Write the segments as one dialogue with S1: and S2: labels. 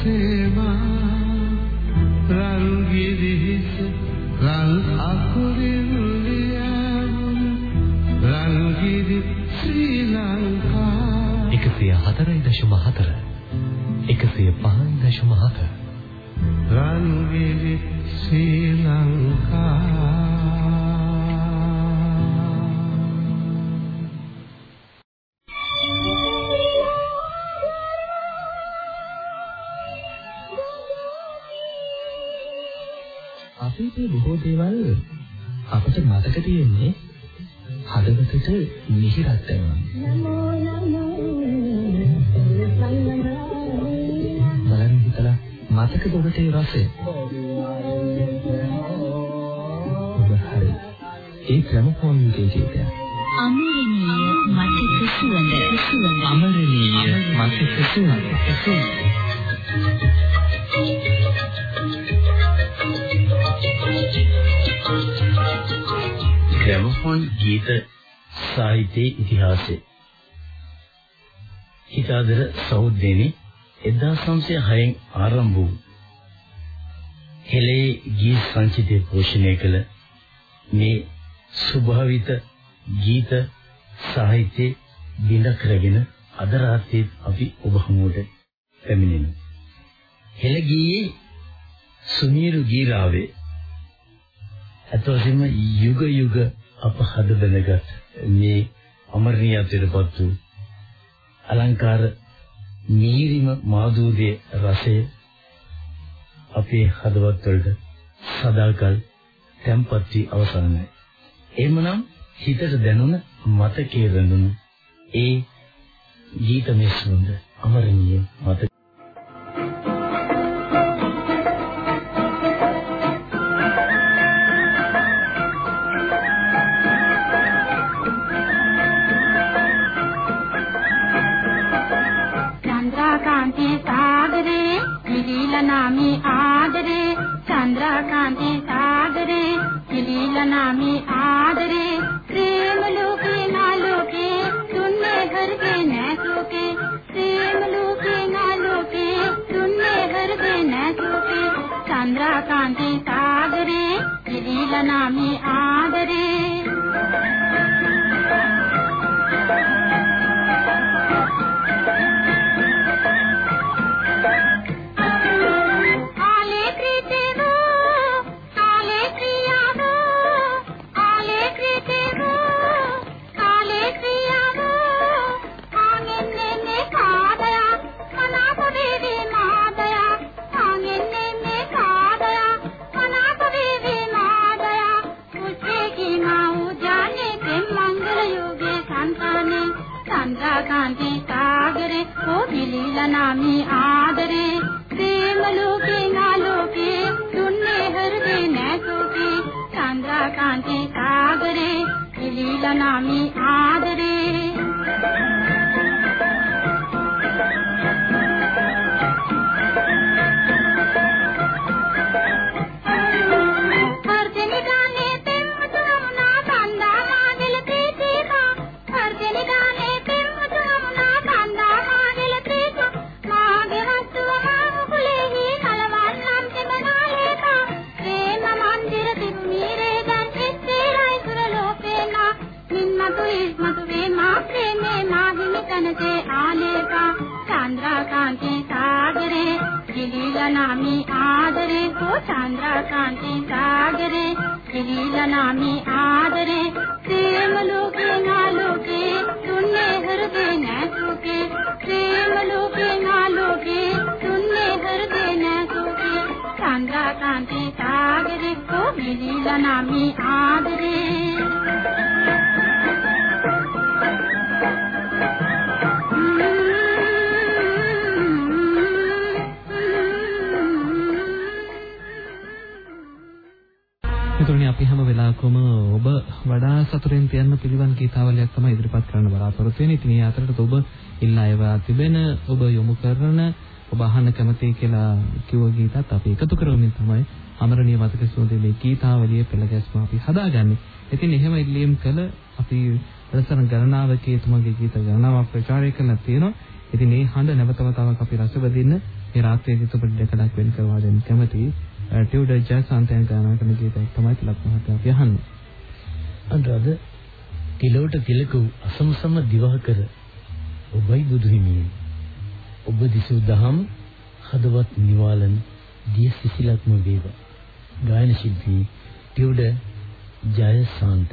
S1: සේමා රල් ගිරිහිස රල් අකුරින් ලියවුන රල් ගිරි ශ්‍රී ලංකා.
S2: 104.4 105.4
S1: රන් ගිරි ශ්‍රී ලංකා.
S3: මතක තියෙන්නේ හදවතට මිහිරක් දැනෙනවා. බලන්න හිතලා මතකද ඔබට ඒ රසය? ඔබ හරි. ඒ ග්‍රැමෆෝන් එකේ ගීතය.
S4: අමරණීය මතක සුවඳ සුවඳ
S3: අමරණීය මතක සුවඳ සුවඳ
S5: ග්‍රැමෆෝන් ගීත සාහිත්‍යයේ ඉතිහාසය හිතාදර සෞද්දේනි 1906න් ආරම්භ වූ හෙළේ ගීත සංචිතය පෝෂණය කළ මේ ස්වභාවිත ගීත සාහිත්‍යයේ බිඳ කරගෙන අද රාත්‍රියේ අපි ඔබ හමුවට පැමිණෙනවා. හෙළ ගීයේ සුමීරු ගීරාවේ අතොසින්ම යුග යුග අප හද බඳගත් මේ අමරණීයත්වයටපත් වූ අලංකාර නීරිම මාදූදේ රසය අපේ හදවත් වලට සදාකල් තැම්පත් වී අවසానයි. එhmenan හිතට දැනුණ මතකයේ රැඳුණු ඒ ගීතමය සුවඳ අමරණීය මතක
S6: වඩා සතුටින් තියන්න පිළිවන් ගීතාවලියක් තමයි ඉදිරිපත් කරන්න බලාපොරොත්තු වෙන්නේ. ඉතින් ඒ අතරට ඔබ ඉල්ලා ඒවා තිබෙන ඔබ යොමු කරන ඔබ අහන්න කැමති කියලා කිව්ව ගීතත් අපි එකතු කරමින් තමයි අමරණීය මතක සුවඳේ මේ ගීතාවලියේ පෙළ ගැස්ම අපි හදාගන්නේ. ඉතින් එහෙම ඉල්ලීම් කළ අපි රසන ගණනාවකයේ තුමගේ ගීත ගණනාවක් ප්‍රචාරය කරලා තියෙනවා. ඉතින් මේ හඬ නැවත වතාවක් අපි රස විඳින්න මේ රාත්‍රියේදී ඔබට දෙකඩක් වෙන් කරවා දෙන්න කැමතියි. ටියුඩර් ජයසන්තයන් ගායනා කරන ගීතයක් තමයි තිලක් මහත්තයා අපි අහන්නේ.
S7: අන්තරද තිලෝට තිලක අසමසම දිවාකර ඔබයි බුදුහිමියනි. ඔබ දිසූ දහම් හදවත් නිවාලන දිය සිසිලක්ම වේවා. ගායන ශිල්පී ටියුඩර් ජයසන්ත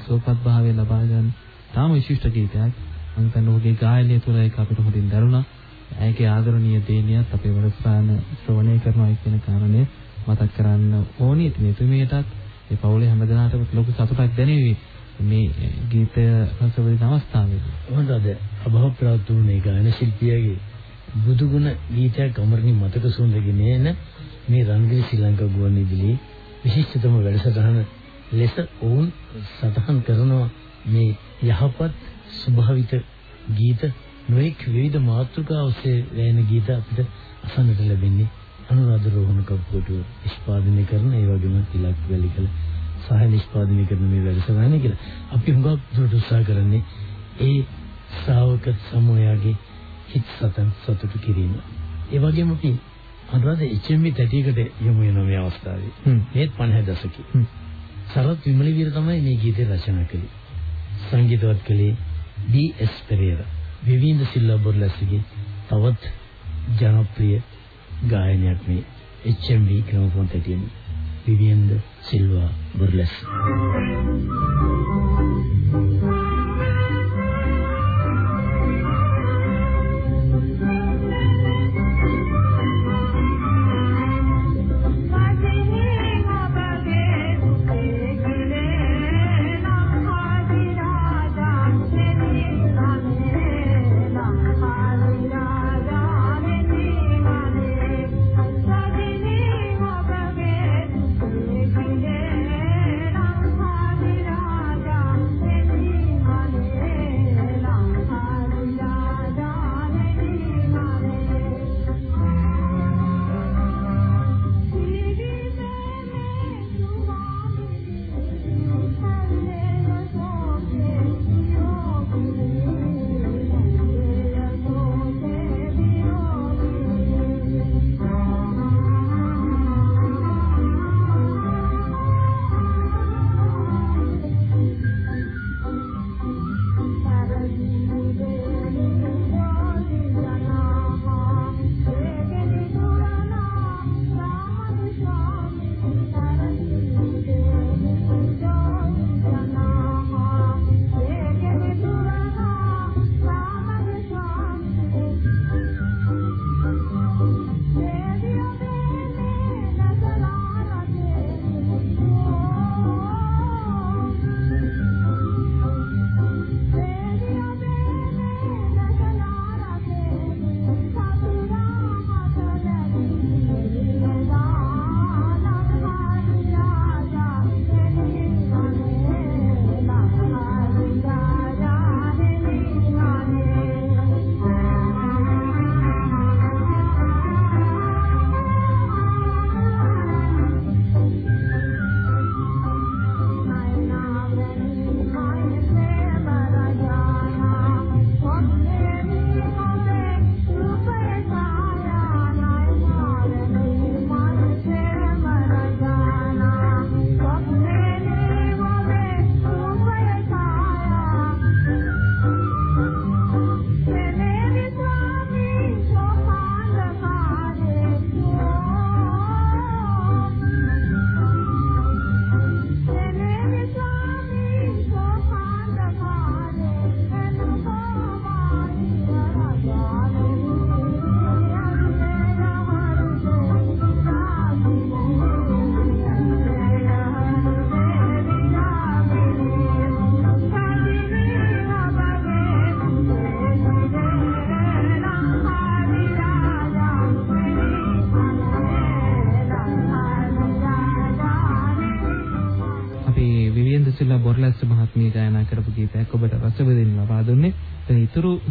S6: සුවපත් භාවය ලබා ගන්න තාම විශිෂ්ට ගීතයක්. මම හිතන්නේ ඔහුගේ ගායනය තුළ ඒක අපිට හොඳින් දැනුණා. ඇයගේ ආදරණීය දේනියත් අපේ වැඩසටහන ශ්‍රවණය කරනවා කියන කාරණය මතක් කරන්න ඕනි. ඉතින් එතුමියටත් ඒ පවුලේ හැමදෙනාටම ලොකු සතුටක් දැනෙවි මේ ගීතය රසවිඳින අවස්ථාවේදී.
S7: හොඳද? අභව ප්‍රාතුනේ ගායන ශිල්පියාගේ බුදුගුණ ගීතයක් අමරණී මතක සුවඳගෙන එන මේ රන්ගිරි ශ්‍රී ලංකා ගුවන්විදුලි විශිෂ්ටතම වැඩසටහන ලෙස ඔවුන් සටහන් කරනවා මේ යහපත් ස්වභාවිත ගීත නොඑක් විවිධ මාතෘකා ඔස්සේ වැයෙන ගීත අපිට අසන්නට ලැබෙන්නේ අනුරාධ රෝහණ කප්පුටුව නිෂ්පාදනය කරන ඒ වගේම තිලක් වැලිකල සහ නිෂ්පාදනය කරන මේ වැඩසටහන කියලා අපි හුඟක් දුරට උත්සාහ කරන්නේ ඒ ශ්‍රාවක සමූහයාගේ හිත සතන් සතුටු කිරීම. ඒ වගේම අපි අනුරාධ HMV තැටියකට යමු වෙන මේ අවස්ථාවේ. මේත් 50 දශකයේ. සරත් විමලවීර තමයි මේ ගීතය රචනා කළේ. සංගීතවත් කළේ ඩී.එස්. පෙරේරා. විවින්ද සිල්වා බොර්ලස්ගේ තවත් ජනප්‍රිය ගායනයක් මේ HMV ග්‍රැමෆෝන් තැටියෙන් විවින්ද සිල්වා බොර්ලස්.
S6: විශිෂ්ට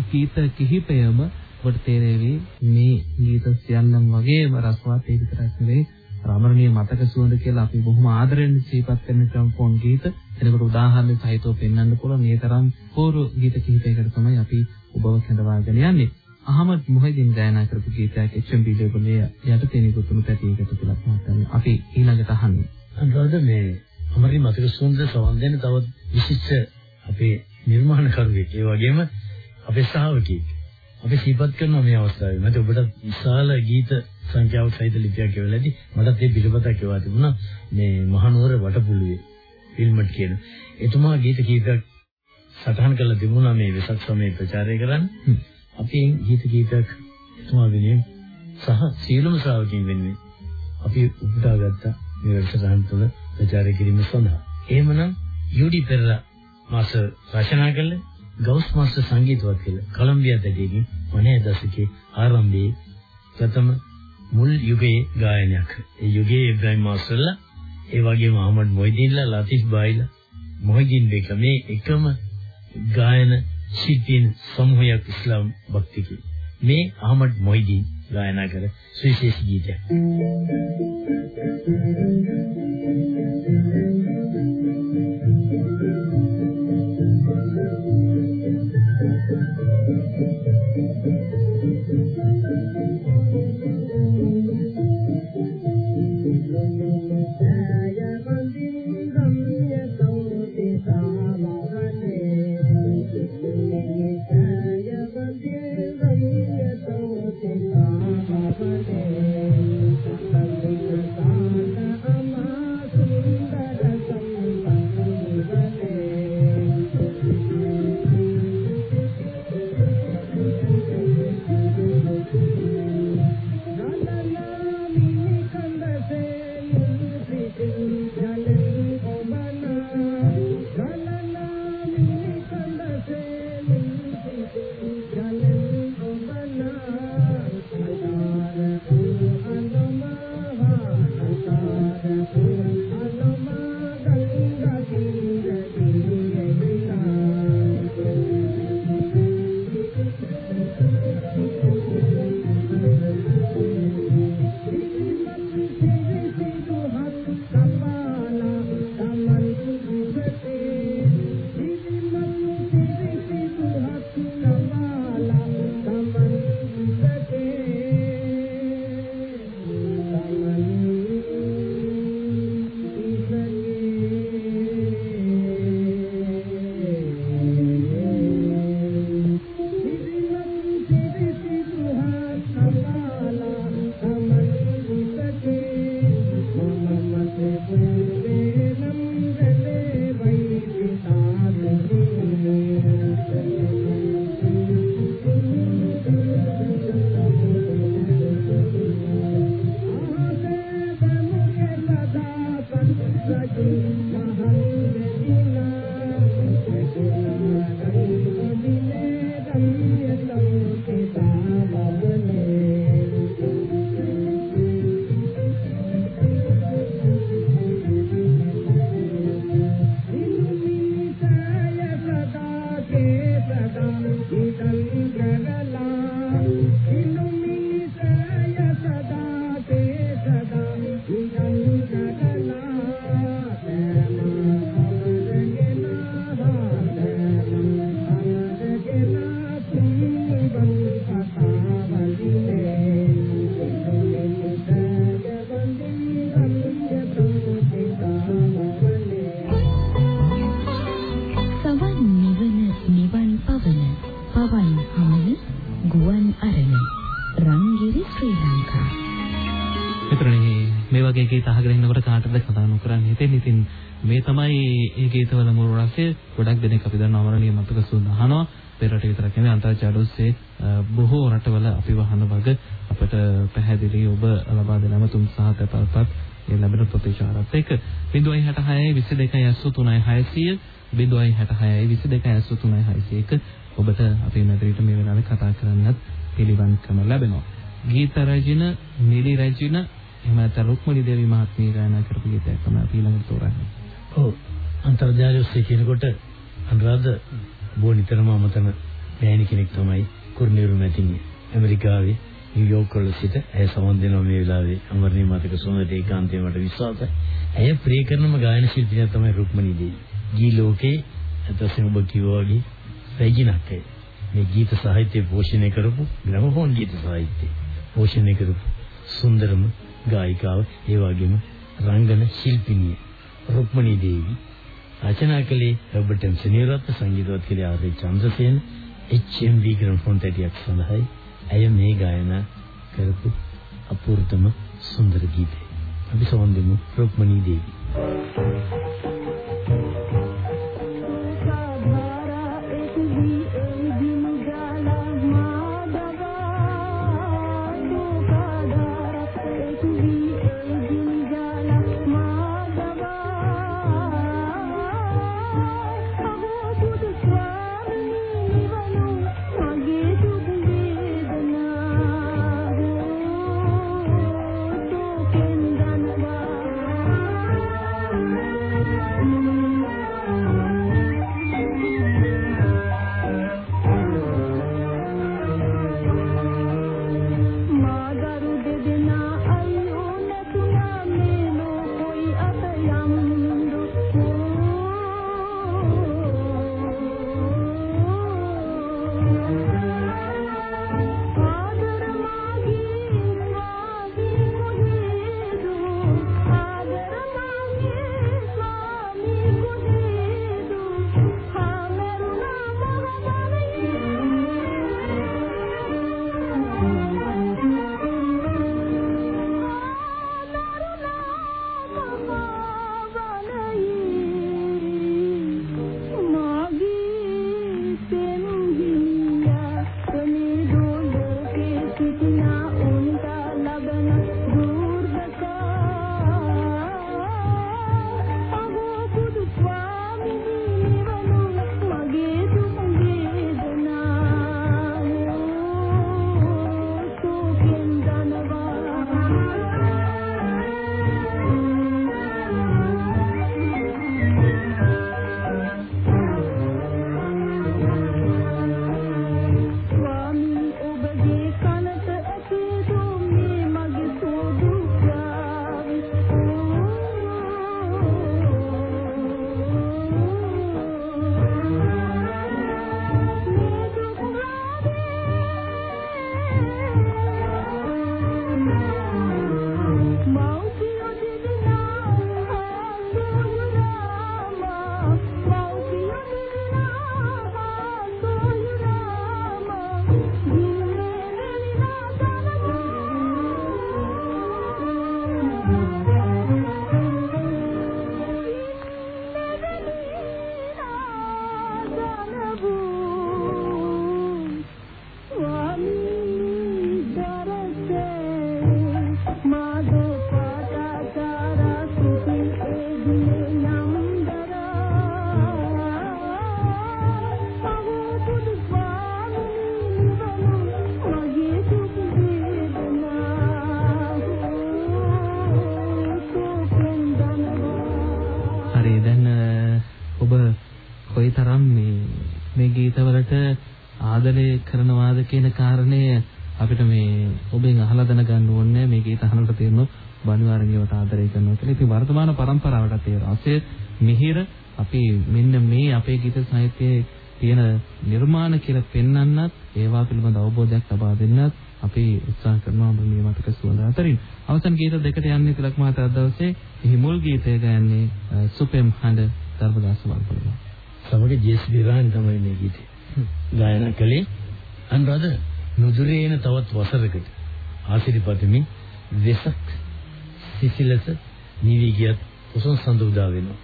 S6: ගීත කිහිපයම ඔබට තේරෙවි මේ ගීත සියල්ලම වගේම රසවත් ඒ විතරක් නෙවෙයි රමණීය මතක සුවඳ කියලා අපි බොහොම ආදරෙන් සිහිපත් කරන ක්‍රමපෝන් ගීත. එනකොට උදාහරණ සහිතව පෙන්වන්න පුළුවන් මේ තරම් පූර්ව ගීත කිහිපයකට තමයි අපි ඔබව කැඳවාගෙන යන්නේ. අහමද් මොහිදින් ගායනා කරපු ගීතයක් HMB ලේබලයේ යටතේ නිකුත්ුණු පැතියකට තුලක් මහත්මයා. අපි ඊළඟට අහන්නේ.
S8: අන්තවද මේ අමරි මතක සුවඳ සවන් දෙන තවත් විශිෂ්ට අපේ නිර්මාණකරුවෙක්. ඒ වගේම අපේ ශ්‍රාවකෙක්. අපි සිහිපත් කරනවා මේ අවස්ථාවේ. මට ඔබට විශාල ගීත සංඛ්‍යාවක් සහිත ලිපියක් කියවලා ඇති. මටත් ඒ පිළිපතක් කියවා තිබුණා. මේ මහනුවර වටපුළුවේ ෆිල්ම්ට් කියන. එතුමා ගීත කීපයක් සටහන් කරලා තිබුණා මේ වෙසක් සමයේ ප්‍රචාරය කරන්න. අපි ගීත කීපයක් එතුමා වෙනුවෙන් සහ සියලුම ශ්‍රාවකයන් වෙනුවෙන් අපි උපුටාගත්ත මේ වැඩසටහන තුළ ප්‍රචාරය කිරීම සඳහා. එහෙමනම් යූඩි පෙරලා මාස රචනා කළේ ගෞස් මාස්ටර් සංගීතවත් කියලා කොලොම්බියා දෙවියන්ගේ 90 දශකයේ ආරම්භයේ ප්‍රථම මුල් යුගයේ ගායනයක්. ඒ යුගයේ ඉබ්‍රාහිම් මාස්ටර්ලා ඒ වගේම අහමඩ් මොයිදින්ලා ලතිෆ් බායිලා මොහිදින් බේක මේ එකම ගායන ශිල්පීන් සමූහයක් ඉස්ලාම් භක්තිකේ. මේ අහමඩ් මොයිදින් ගායනා කර සුවිශේෂී ගීතයක්.
S9: සවන්
S6: Thank you. අහගෙන ඉන්නකොට කාටද කතා නොකරන්න හිතෙන්නේ. ඉතින් මේ තමයි ඒ ගීතවල මුල් රසය. ගොඩක් දෙනෙක් අපි දන්නවා අමරණීය මතක සුවඳ අහනවා. පෙරට විතරක් නෙවෙයි අන්තර්ජාල ඔස්සේ බොහෝ රටවල අපි වහන වග අපට පැහැදිලි ඔබ ලබා දෙන අමතුම් සහ තපල්පත් ඒ ලැබෙන ප්‍රතිචාරات එක්ක 066 22 836 066 22 836 ඔබට අපේ මැදිරියට මේ වෙලාවේ කතා කරන්නත් පිළිවන්කම ලැබෙනවා. ගීත රචන, නිලි රචන එහෙම නැත්නම් රුක්මනී දේවී මහත්මිය ගායනා කරපු ගීතයක් තමයි අපි ළඟට තෝරන්නේ.
S8: ඔව්. අන්තර්ජාලය ඔස්සේ කියනකොට අනුරාධ බොහෝ නිතරම අමතන මෑණි කෙනෙක් තමයි කුරුණිරු මැතිණිය. ඇමරිකාවේ නිව්යෝක් වල සිට ඇය සමන් දෙනවා මේ වෙලාවේ අමරණීය මතක සොඳට ඒකාන්තයෙන් මට විශ්වාසයි. ඇය ප්‍රිය කරනම ගායන ශිල්පිනියක් තමයි රුක්මනී දේවී. ගී ලෝකේ අතසින් ඔබ කිව්වා වගේ රැජිනක් ඇය. මේ ගීත සාහිත්‍ය පෝෂණය කරපු ග්‍රැමෆෝන් ගීත සාහිත්‍ය පෝෂණය කරපු සුන්දරම ගායිකාව ඒ වගේම රංගන ශිල්පිනිය රුක්මනී දේවී. රචනා කළේ රොබර්ට් එම් සෙනියරත් සංගීතවත් කළේ R A. Chandrasena. HMV gramophone තැටියක් සඳහායි ඇය මේ ගායනා කරපු අපූර්වතම සුන්දර ගීතය. අපි සවන් දෙමු රුක්මනී දේවී.
S10: හරි දෙකට යන්නේ තිලක් මහතා දවසේ එහි මුල් ගීතය ගයන්නේ අ, සුපෙම් හඬ ධර්මදාස වල්පොළ.
S8: සමග ජේස් විරාණි තමයි මේ ගීතය ගායනා කළේ අනුරාධ නුදුරේ එන තවත් වසරකට ආශිර්වාදමින් වෙසක් සිසිලස නිවි ගියත් උසන් සඳ උදා වෙනවා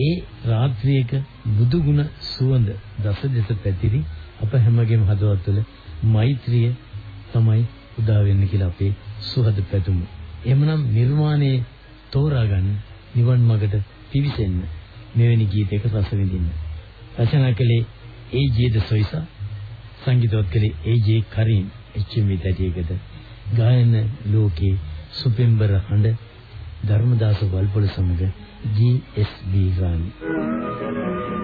S8: ඒ රාත්‍රියක බුදු ගුණ සුවඳ දස දෙස පැතිරි අප හැමගේම හදවත්වල මෛත්‍රිය තමයි උදා වෙන්නේ කියලා අපේ සුහද පැතුම. එhmenan නිර්මාණයේ තෝරා ගන්න නිවන් මාර්ගට පිවිසෙන්න මෙවැනි ගීතයක රස විඳින්න. රචනා කළේ ඒ.ජේ. ද සොයිසා සංගීතවත් කළේ ඒ.ජේ. කරීම් එච්.එම්.වී. තැටියකට ගායන ලෝකේ සුපෙම්බර හඬ ධර්මදාස වල්පොල සමග GSB ගානේ.
S11: මේ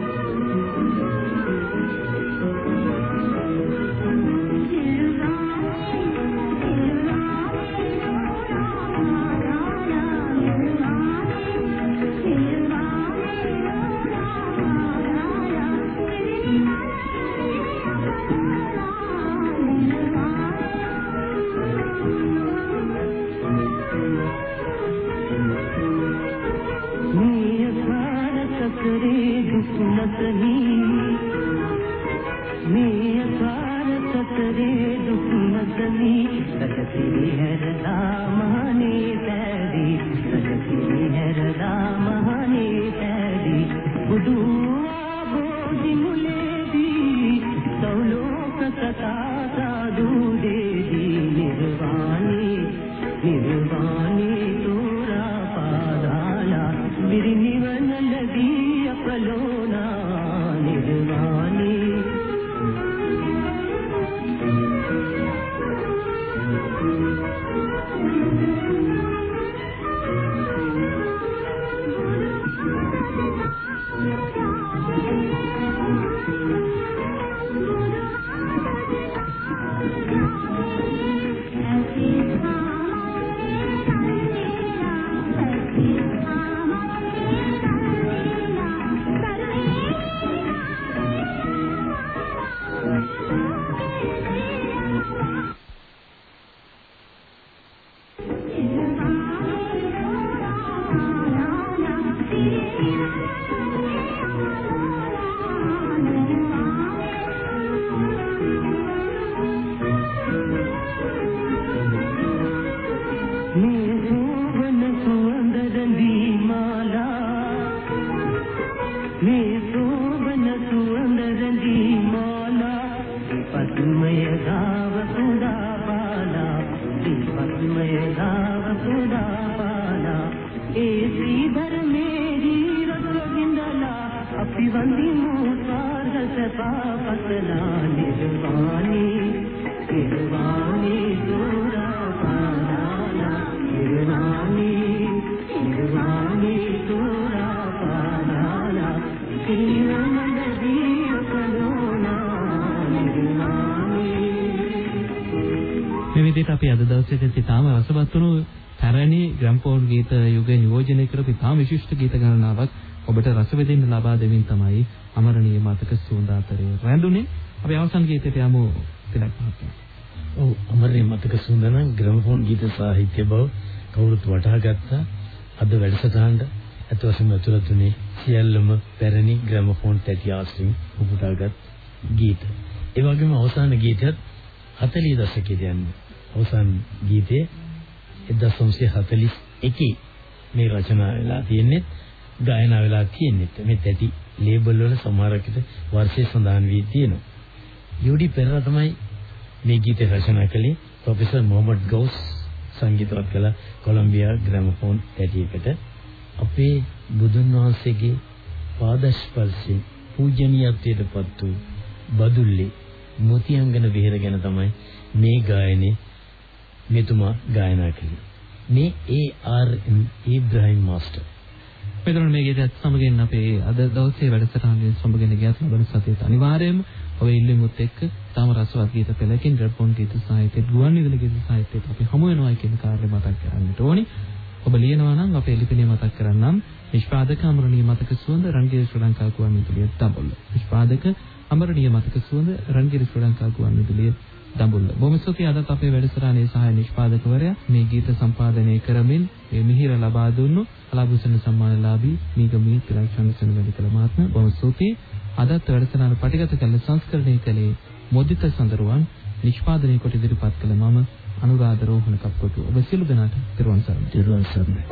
S11: විදිහට අපි අද දවසේ සිතාම රසවත් වුණු පැරණි ග්‍රැම්ෆෝන් ගීත යුග නියෝජනය කරපු ඉතාම විශිෂ්ට ගීත ගණනාවක් ඔබට රස විඳින්න ලබා දෙමින් තමයි අමරණීය මතක සුවඳාතරේ රැඳුනේ. අපි අවසන් ගීතයට යමු තිලක් මහත්මයා.
S8: ඔව් අමරණීය මතක සුවඳ නම් ග්‍රැම්ෆෝන් ගීත සාහිත්‍ය බව කවුරුත් වටහා ගත්තා. අද වැඩසටහනට අත වශයෙන්ම ඇතුළත් වුණේ සියල්ලම පැරණි ග්‍රැමෆෝන් තැටි ආශ්‍රින් උපුටාගත් ගීත. ඒ වගේම අවසාන ගීතයත් 40 දශකයේ යන්නේ. අවසාන ගීතයේ 1941 මේ රචනා වෙලා තියෙන්නේ ගායනා වෙලා තියෙන්නේ. මේ තැටි ලේබල් වල සමහරකට වර්ෂය සඳහන් වී තියෙනවා. යූඩි පෙරේරා තමයි මේ ගීතය රචනා කළේ. ප්‍රොෆෙසර් මොහමඩ් ගෞස් සංගීතවත් කළ කොලොම්බියා ග්‍රැමෆෝන් තැටියකට අපේ බුදුන් වහන්සේගේ පාදස්පර්ශයෙන් පූජනීයත්වයට පත් වූ බදුල්ලේ මොතියංගන විහෙර ගැන තමයි මේ ගායනේ මෙතුමා ගායනා කළේ. මේ ඒ.ආර්. ඉබ්‍රාහිම් මාස්ටර්.
S11: මෙතන මේ ගීතයත් සමගින් අපේ අද දවසේ වැඩසටහනේ සමගින් ගියත් ලබන සතියේත් අනිවාර්යයෙන්ම ඔබ ඉල්ලුමුත් එක්ක තාම රසවත් ගීත පෙළකින් ග්‍රැප්ෆෝන් ගීත සාහිත්‍යයේ ගුවන් විදුලි ගීත සාහිත්‍යයට අපි හමු වෙනවා කියන කාර්යය මතක් කරගන්නට ඕනි. ඔබ ලියනවා නම් අපේ ලිපිණිය මතක් කරන්නම්. නිෂ්පාදක අමරණීය මතක සුවඳ රංගිර ශ්‍රී ලංකා ගුවන් විදුලිය දඹුල්ල. නිෂ්පාදක අමරණීය මතක සුවඳ රංගිර ශ්‍රී ලංකා ගුවන් විදුලිය දඹුල්ල. බොහොම ස්තුතියි අදත් අපේ වැඩසටහනේ සහාය නිෂ්පාදකවරයා මේ ගීත සම්පාදනය කරමින් මේ මිහිර ලබා දුන්නු කලාභූෂණ සම්මානලාභී මීගමී ත්‍රිලක්ෂණ වැඩිකල මහත්මයා බොහොම ස්තුතියි. අදත් වැඩසටහන පටිගත කළ සංස්කරණය කළේ මොදිත සඳරුවන් නිෂ්පාදනය කොට ඉදිරිපත් කළ මම අනුරාධ රෝහණ කප්පටු ඔබ සියලු දෙනාට තෙරුවන් සරණයි.
S8: තෙරුවන් සරණයි.